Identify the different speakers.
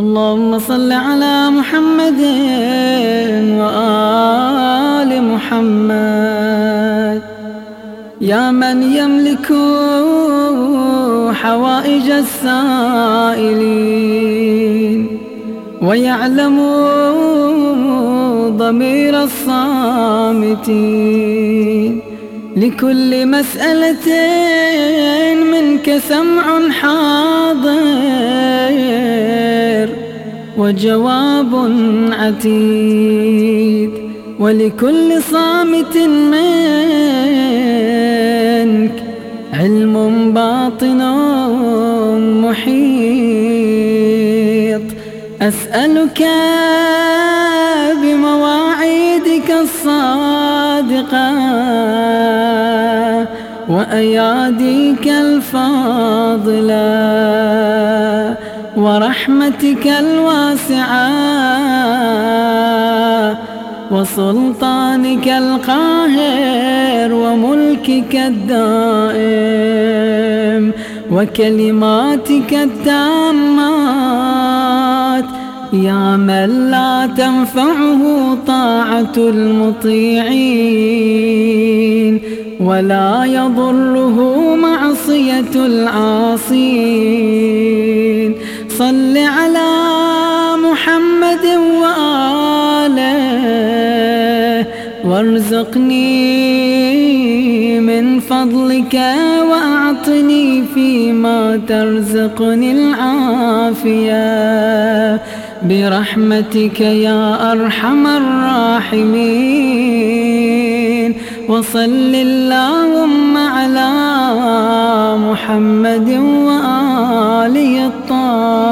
Speaker 1: اللهم صل على محمد وآل محمد. يا من يملك حوائج السائلين ويعلم ضمير الصامتين. لكل مسألة منك سمع حاضر. وجواب عتيد ولكل صامت منك علم باطن محيط. أسألك بمواعيدك الصادقة وأياديك الفاضلة. ورحمتك الواسعة وسلطانك القاهر وملكك الدائم وكلماتك التامات يا من لا تنفعه طاعة المطيعين ولا يضره معصية العاصين وآله وارزقني من فضلك وأعطني فيما ترزقني العافية. برحمتك يا أرحم الراحمين. وصل اللهم على محمد وآله الطاهرين.